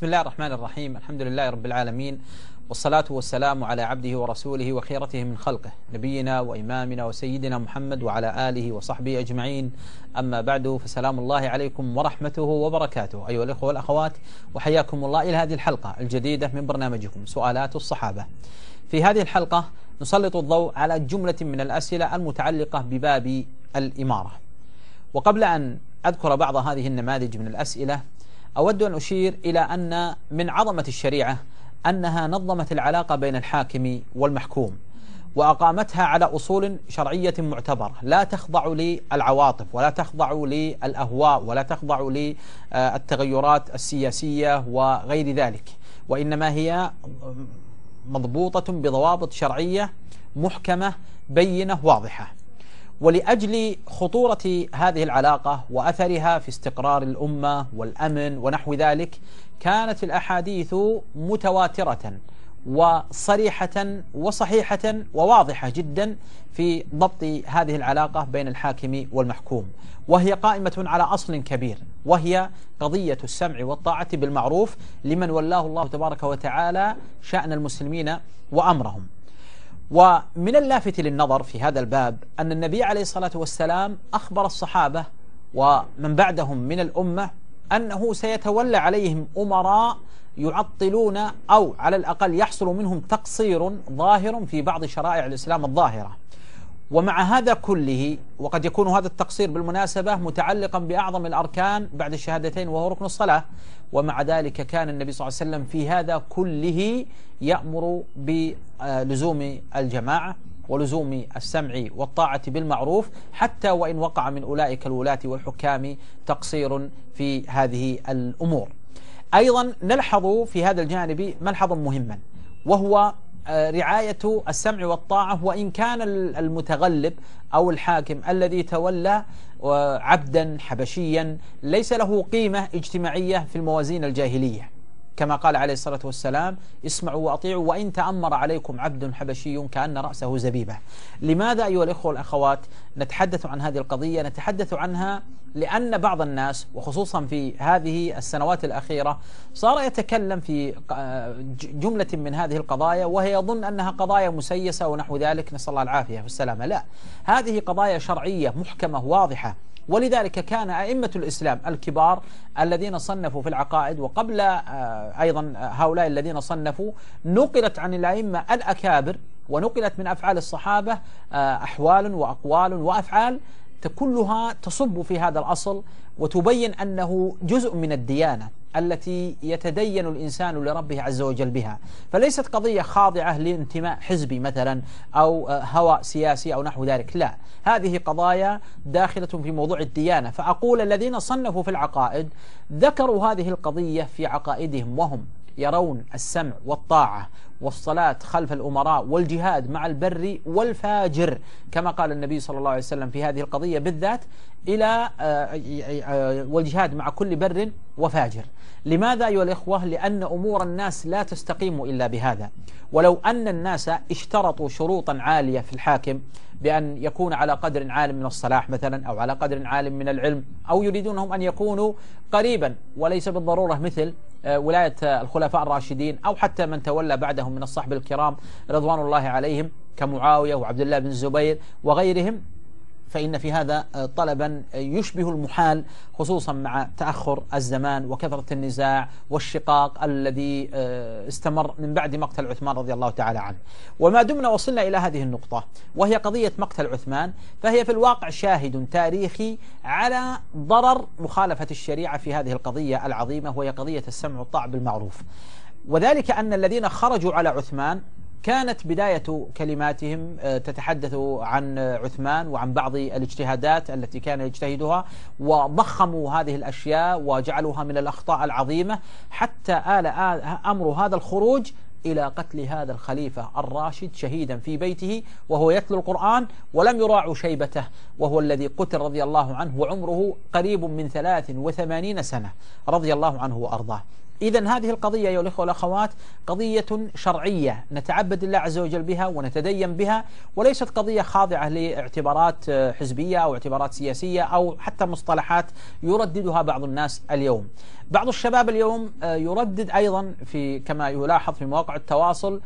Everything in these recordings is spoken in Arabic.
بسم الله الرحمن الرحيم. الحمد لله رب العالمين. والصلاة والسلام على عبده ورسوله وخيرته من خلقه نبينا وإمامنا وسيدنا محمد وعلى آله وصحبه أجمعين. أما بعد فسلام الله عليكم ورحمته وبركاته. أيها الإخوة والأخوات وحياكم الله إلى هذه الحلقة الجديدة من برنامجكم سؤالات الصحابة. في هذه الحلقة نسلط الضوء على جملة من الأسئلة المتعلقة بباب الإمارة. وقبل أن أذكر بعض هذه النماذج من الأسئلة أود أن أشير إلى أن من عظمة الشريعة أنها نظمت العلاقة بين الحاكم والمحكوم وأقامتها على أصول شرعية معتبرة. لا تخضع للعواطف ولا تخضع للأهواء ولا تخضع للتغيرات السياسية وغير ذلك. وإنما هي مضبوطة بضوابط شرعية محكمة بينة واضحة. ولأجل خطورة هذه العلاقة وأثرها في استقرار الأمة والأمن ونحو ذلك كانت الأحاديث متواترة وصريحة وصحيحة وواضحة جدا في ضبط هذه العلاقة بين الحاكم والمحكوم. وهي قائمة على أصل كبير وهي قضية السمع والطاعة بالمعروف لمن ولاه الله تبارك وتعالى شأن المسلمين وأمرهم. ومن اللافت للنظر في هذا الباب أن النبي عليه الصلاة والسلام أخبر الصحابة ومن بعدهم من الأمة أنه سيتولى عليهم أمراء يعطلون أو على الأقل يحصل منهم تقصير ظاهر في بعض شرائع الإسلام الظاهرة. ومع هذا كله وقد يكون هذا التقصير بالمناسبة متعلقا بأعظم الأركان بعد الشهادتين وهو ركن الصلاة. ومع ذلك كان النبي صلى الله عليه وسلم في هذا كله يأمر بلزوم الجماعة ولزوم السمع والطاعة بالمعروف حتى وإن وقع من أولئك الولاة والحكام تقصير في هذه الأمور. أيضا نلحظ في هذا الجانب ملحظا مهما وهو رعاية السمع والطاعة وإن كان المتغلب أو الحاكم الذي تولى عبدا حبشيا ليس له قيمة اجتماعية في الموازين الجاهلية. كما قال عليه الصلاة والسلام اسمعوا وأطيعوا وإن تأمر عليكم عبد حبشي كأن رأسه زبيبة. لماذا أيها الإخوة والأخوات نتحدث عن هذه القضية؟ نتحدث عنها لأن بعض الناس وخصوصا في هذه السنوات الأخيرة صار يتكلم في جملة من هذه القضايا وهي يظن أنها قضايا مسيسة ونحو ذلك. نسأل الله العافية والسلامة. لا هذه قضايا شرعية محكمة واضحة. ولذلك كان أئمة الإسلام الكبار الذين صنفوا في العقائد وقبل أيضا هؤلاء الذين صنفوا. نقلت عن الأئمة الأكابر ونقلت من أفعال الصحابة أحوال وأقوال وأفعال كلها تصب في هذا الأصل وتبين أنه جزء من الديانة. التي يتدين الإنسان لربه عز وجل بها. فليست قضية خاضعة لانتماء حزبي مثلا أو هوى سياسي أو نحو ذلك. لا. هذه قضايا داخلة في موضوع الديانة. فأقول الذين صنفوا في العقائد ذكروا هذه القضية في عقائدهم وهم يرون السمع والطاعة والصلاة خلف الأمراء والجهاد مع البر والفاجر كما قال النبي صلى الله عليه وسلم في هذه القضية بالذات إلى والجهاد مع كل بر وفاجر. لماذا أيها الإخوة؟ لأن أمور الناس لا تستقيم إلا بهذا. ولو أن الناس اشترطوا شروطا عالية في الحاكم بأن يكون على قدر عالم من الصلاح مثلا أو على قدر عالم من العلم أو يريدونهم أن يكونوا قريبا وليس بالضرورة مثل ولاية الخلفاء الراشدين أو حتى من تولى بعدهم من الصحب الكرام رضوان الله عليهم كمعاوية وعبد الله بن الزبير وغيرهم. فإن في هذا طلبا يشبه المحال خصوصا مع تأخر الزمان وكثرة النزاع والشقاق الذي استمر من بعد مقتل عثمان رضي الله تعالى عنه. وما دمنا وصلنا إلى هذه النقطة وهي قضية مقتل عثمان فهي في الواقع شاهد تاريخي على ضرر مخالفة الشريعة في هذه القضية العظيمة وهي قضية السمع والطاعة بالمعروف. وذلك أن الذين خرجوا على عثمان كانت بداية كلماتهم تتحدث عن عثمان وعن بعض الاجتهادات التي كان يجتهدها وضخموا هذه الأشياء وجعلوها من الأخطاء العظيمة حتى آل أمر هذا الخروج إلى قتل هذا الخليفة الراشد شهيدا في بيته وهو يتلو القرآن ولم يراعوا شيبته وهو الذي قتل رضي الله عنه وعمره قريب من ثلاث وثمانين سنة رضي الله عنه وأرضاه. إذا هذه القضية أيها الإخوة والأخوات قضية شرعية نتعبد الله عز وجل بها ونتدين بها وليست قضية خاضعة لاعتبارات حزبية أو اعتبارات سياسية أو حتى مصطلحات يرددها بعض الناس اليوم. بعض الشباب اليوم يردد أيضا في كما يلاحظ في مواقع التواصل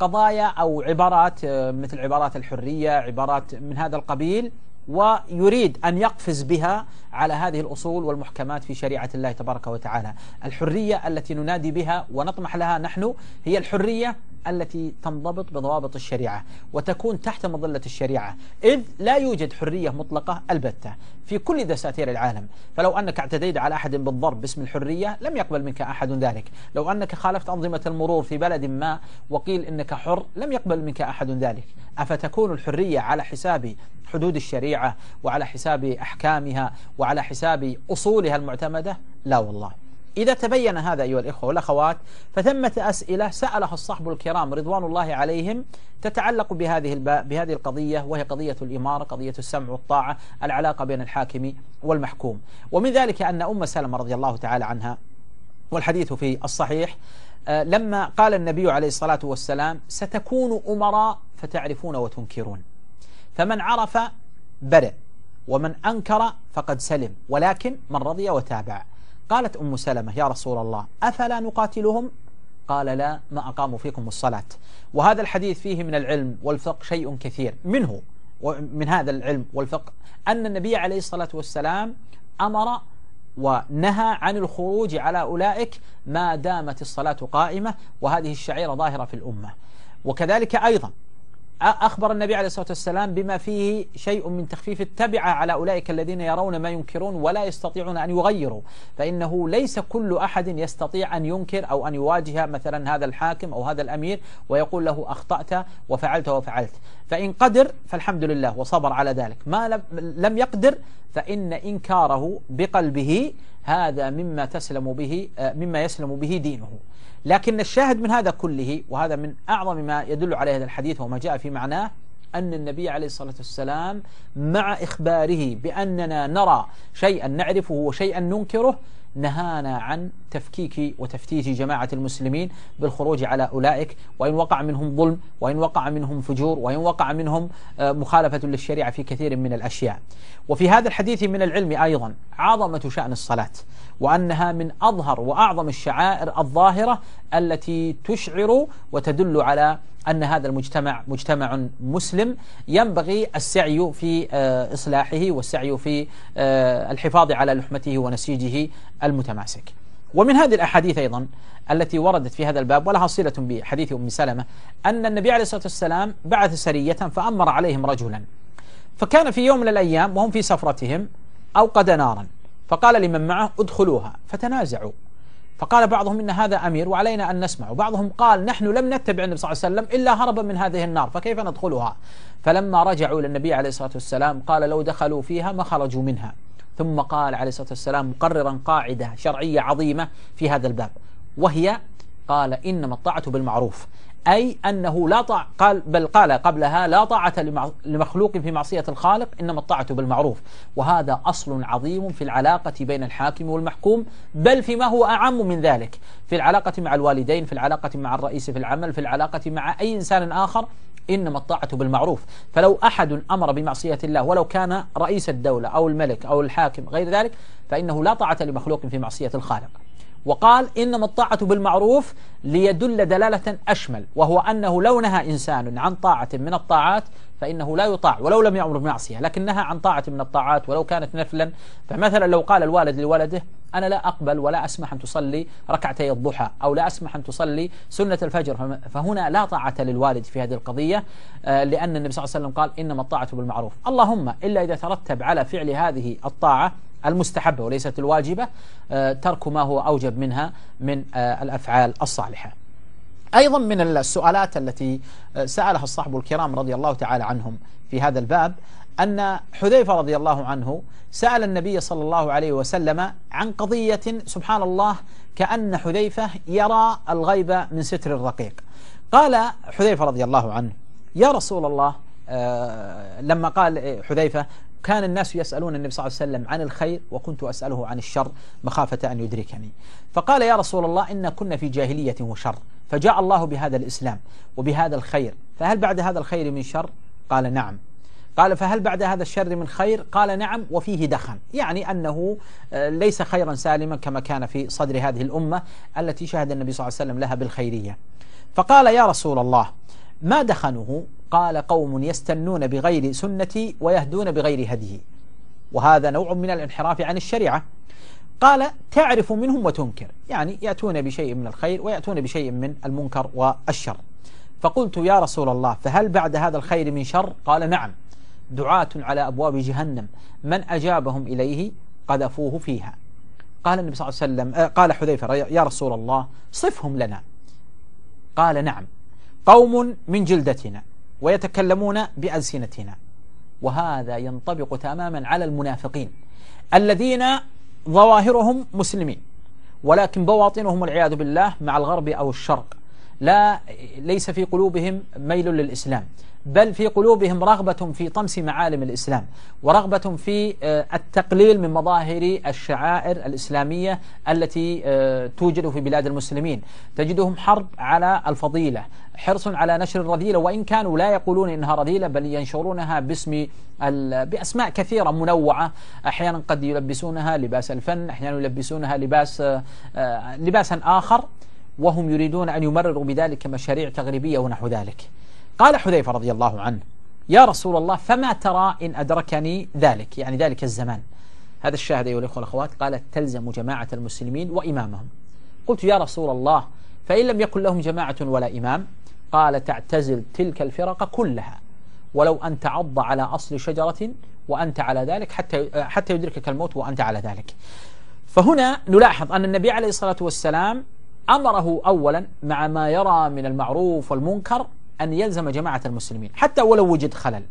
قضايا أو عبارات مثل عبارات الحرية عبارات من هذا القبيل ويريد أن يقفز بها على هذه الأصول والمحكمات في شريعة الله تبارك وتعالى. الحرية التي ننادي بها ونطمح لها نحن هي الحرية التي تنضبط بضوابط الشريعة وتكون تحت مظلة الشريعة إذ لا يوجد حرية مطلقة البتة في كل دساتير العالم. فلو أنك اعتديت على أحد بالضرب باسم الحرية لم يقبل منك أحد ذلك. لو أنك خالفت أنظمة المرور في بلد ما وقيل إنك حر لم يقبل منك أحد ذلك. أفتكون الحرية على حساب حدود الشريعة وعلى حساب أحكامها وعلى حساب أصولها المعتمدة؟ لا والله. إذا تبين هذا أيها الإخوة والأخوات فثمة أسئلة سألها الصحب الكرام رضوان الله عليهم تتعلق بهذه بهذه القضية وهي قضية الإمارة قضية السمع والطاعة العلاقة بين الحاكم والمحكوم. ومن ذلك أن أم سلمة رضي الله تعالى عنها والحديث في الصحيح آه، لما قال النبي عليه الصلاة والسلام ستكون أمراء فتعرفون وتنكرون. فمن عرف برئ ومن أنكر فقد سلم ولكن من رضي وتابع. قالت أم سلمة يا رسول الله أفلا نقاتلهم؟ قال لا ما أقاموا فيكم الصلاة. وهذا الحديث فيه من العلم والفقه شيء كثير. منه ومن هذا العلم والفقه أن النبي عليه الصلاة والسلام أمر ونهى عن الخروج على أولئك ما دامت الصلاة قائمة وهذه الشعيرة ظاهرة في الأمة. وكذلك أيضا أخبر النبي عليه الصلاة والسلام بما فيه شيء من تخفيف التبعة على أولئك الذين يرون ما ينكرون ولا يستطيعون أن يغيروا. فإنه ليس كل أحد يستطيع أن ينكر أو أن يواجه مثلا هذا الحاكم أو هذا الأمير ويقول له أخطأت وفعلت وفعلت. فإن قدر فالحمد لله وصبر على ذلك. ما لم يقدر فإن إنكاره بقلبه هذا مما تسلم به مما يسلم به دينه. لكن الشاهد من هذا كله وهذا من أعظم ما يدل عليه هذا الحديث وما جاء في معناه أن النبي عليه الصلاة والسلام مع إخباره بأننا نرى شيئا نعرفه وشيئا ننكره نهانا عن تفكيك وتفتيش جماعة المسلمين بالخروج على أولئك وإن وقع منهم ظلم وإن وقع منهم فجور وإن وقع منهم آه، مخالفة للشريعة في كثير من الأشياء. وفي هذا الحديث من العلم أيضا عظمة شأن الصلاة وأنها من أظهر وأعظم الشعائر الظاهرة التي تشعر وتدل على أن هذا المجتمع مجتمع مسلم ينبغي السعي في آه، إصلاحه والسعي في آه، الحفاظ على لحمته ونسيجه المتماسك. ومن هذه الأحاديث أيضا التي وردت في هذا الباب ولها صلة بحديث أم سلمة أن النبي عليه الصلاة والسلام بعث سرية فأمر عليهم رجلا. فكان في يوم من الأيام وهم في سفرتهم أوقد نارا فقال لمن معه ادخلوها فتنازعوا. فقال بعضهم إن هذا أمير وعلينا أن نسمع وبعضهم قال نحن لم نتبع النبي صلى الله عليه وسلم إلا هربا من هذه النار فكيف ندخلها؟ فلما رجعوا إلى النبي عليه الصلاة والسلام قال لو دخلوا فيها ما خرجوا منها. ثم قال عليه الصلاة والسلام مقررا قاعدة شرعية عظيمة في هذا الباب وهي قال إنما الطاعة بالمعروف. أي أنه لا طاعة قال بل قال قبلها لا طاعة لمخلوق في معصية الخالق إنما الطاعة بالمعروف. وهذا أصل عظيم في العلاقة بين الحاكم والمحكوم بل فيما هو أعم من ذلك. في العلاقة مع الوالدين في العلاقة مع الرئيس في العمل في العلاقة مع أي إنسان آخر إنما الطاعة بالمعروف. فلو أحد أمر بمعصية الله ولو كان رئيس الدولة أو الملك أو الحاكم غير ذلك فإنه لا طاعة لمخلوق في معصية الخالق. وقال إنما الطاعة بالمعروف ليدل دلالة أشمل وهو أنه لو نهى إنسان عن طاعة من الطاعات فإنه لا يطاع ولو لم يأمر بمعصية لكن نهى عن طاعة من الطاعات ولو كانت نفلا. فمثلا لو قال الوالد لولده أنا لا أقبل ولا أسمح أن تصلي ركعتي الضحى أو لا أسمح أن تصلي سنة الفجر. فهنا لا طاعة للوالد في هذه القضية آه، لأن النبي صلى الله عليه وسلم قال إنما الطاعة بالمعروف. اللهم إلا إذا ترتب على فعل هذه الطاعة المستحبة وليست الواجبة آه، ترك ما هو أوجب منها من آه، الأفعال الصالحة. أيضا من السؤالات التي سألها الصحب الكرام رضي الله تعالى عنهم في هذا الباب أن حذيفة رضي الله عنه سأل النبي صلى الله عليه وسلم عن قضية سبحان الله كأن حذيفة يرى الغيب من ستر الرقيق. قال حذيفة رضي الله عنه يا رسول الله آه لما قال حذيفة كان الناس يسألون النبي صلى الله عليه وسلم عن الخير وكنت أسأله عن الشر مخافة أن يدركني. فقال يا رسول الله إن كنا في جاهلية وشر فجاء الله بهذا الإسلام وبهذا الخير فهل بعد هذا الخير من شر؟ قال نعم. قال فهل بعد هذا الشر من خير؟ قال نعم وفيه دخن يعني أنه آه، ليس خيرا سالما كما كان في صدر هذه الأمة التي شهد النبي صلى الله عليه وسلم لها بالخيرية. فقال يا رسول الله ما دخنه قال قوم يستنون بغير سنتي ويهدون بغير هديه وهذا نوع من الانحراف عن الشريعة. قال تعرف منهم وتنكر. يعني يأتون بشيء من الخير ويأتون بشيء من المنكر والشر. فقلت يا رسول الله فهل بعد هذا الخير من شر؟ قال نعم. دعاة على أبواب جهنم. من أجابهم إليه قذفوه فيها. قال النبي صلى الله عليه وسلم آه، قال حذيفة يا رسول الله صفهم لنا. قال نعم. قوم من جلدتنا ويتكلمون بألسنتنا. وهذا ينطبق تماما على المنافقين الذين ظواهرهم مسلمين ولكن بواطنهم والعياذ بالله مع الغرب أو الشرق. لا ليس في قلوبهم ميل للإسلام بل في قلوبهم رغبة في طمس معالم الإسلام ورغبة في آه، التقليل من مظاهر الشعائر الإسلامية التي آه، توجد في بلاد المسلمين. تجدهم حرب على الفضيلة حرص على نشر الرذيلة وإن كانوا لا يقولون إنها رذيلة بل ينشرونها باسم بأسماء كثيرة منوعة. أحيانا قد يلبسونها لباس الفن أحيانا يلبسونها لباس آه، لباسا آخر. وهم يريدون أن يمرروا بذلك مشاريع تغريبية ونحو ذلك. قال حذيفة رضي الله عنه يا رسول الله فما ترى إن أدركني ذلك؟ يعني ذلك الزمان. هذا الشاهد أيها الأخوة والأخوات قال تلزم جماعة المسلمين وإمامهم. قلت يا رسول الله فإن لم يكن لهم جماعة ولا إمام قال تعتزل تلك الفرق كلها ولو أن تعض على أصل شجرة وأنت على ذلك حتى حتى يدركك الموت وأنت على ذلك. فهنا نلاحظ أن النبي عليه الصلاة والسلام أمره أولا مع ما يرى من المعروف والمنكر أن يلزم جماعة المسلمين حتى ولو وجد خلل.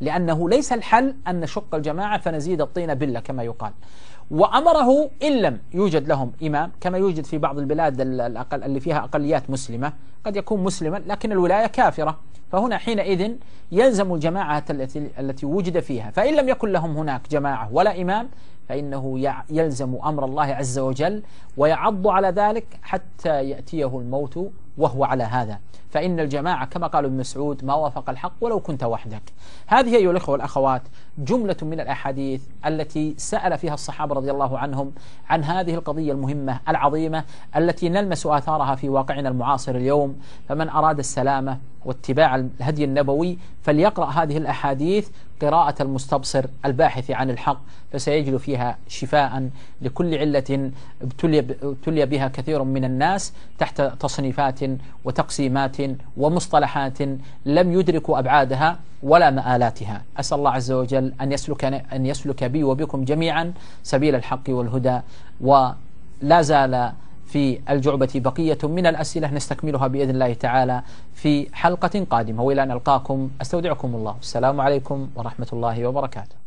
لأنه ليس الحل أن نشق الجماعة فنزيد الطين بلة كما يقال. وأمره إن لم يوجد لهم إمام كما يوجد في بعض البلاد الأقل اللي فيها أقليات مسلمة. قد يكون مسلما لكن الولاية كافرة. فهنا حينئذ يلزم الجماعة التي, التي وجد فيها. فإن لم يكن لهم هناك جماعة ولا إمام فإنه يلزم أمر الله عز وجل ويعض على ذلك حتى يأتيه الموت وهو على هذا. فإن الجماعة كما قال ابن مسعود ما وافق الحق ولو كنت وحدك. هذه أيها الأخوة والأخوات جملة من الأحاديث التي سأل فيها الصحابة رضي الله عنهم عن هذه القضية المهمة العظيمة التي نلمس آثارها في واقعنا المعاصر اليوم. فمن أراد السلامة واتباع الهدي النبوي فليقرأ هذه الأحاديث قراءة المستبصر الباحث عن الحق فسيجد فيها شفاء لكل علة ابتلي بها كثير من الناس تحت تصنيفات وتقسيمات ومصطلحات لم يدركوا أبعادها ولا مآلاتها. أسأل الله عز وجل أن يسلك, أن يسلك بي وبكم جميعا سبيل الحق والهدى ولا زال في الجعبة بقية من الأسئلة نستكملها بإذن الله تعالى في حلقة قادمة. وإلى أن ألقاكم أستودعكم الله. السلام عليكم ورحمة الله وبركاته.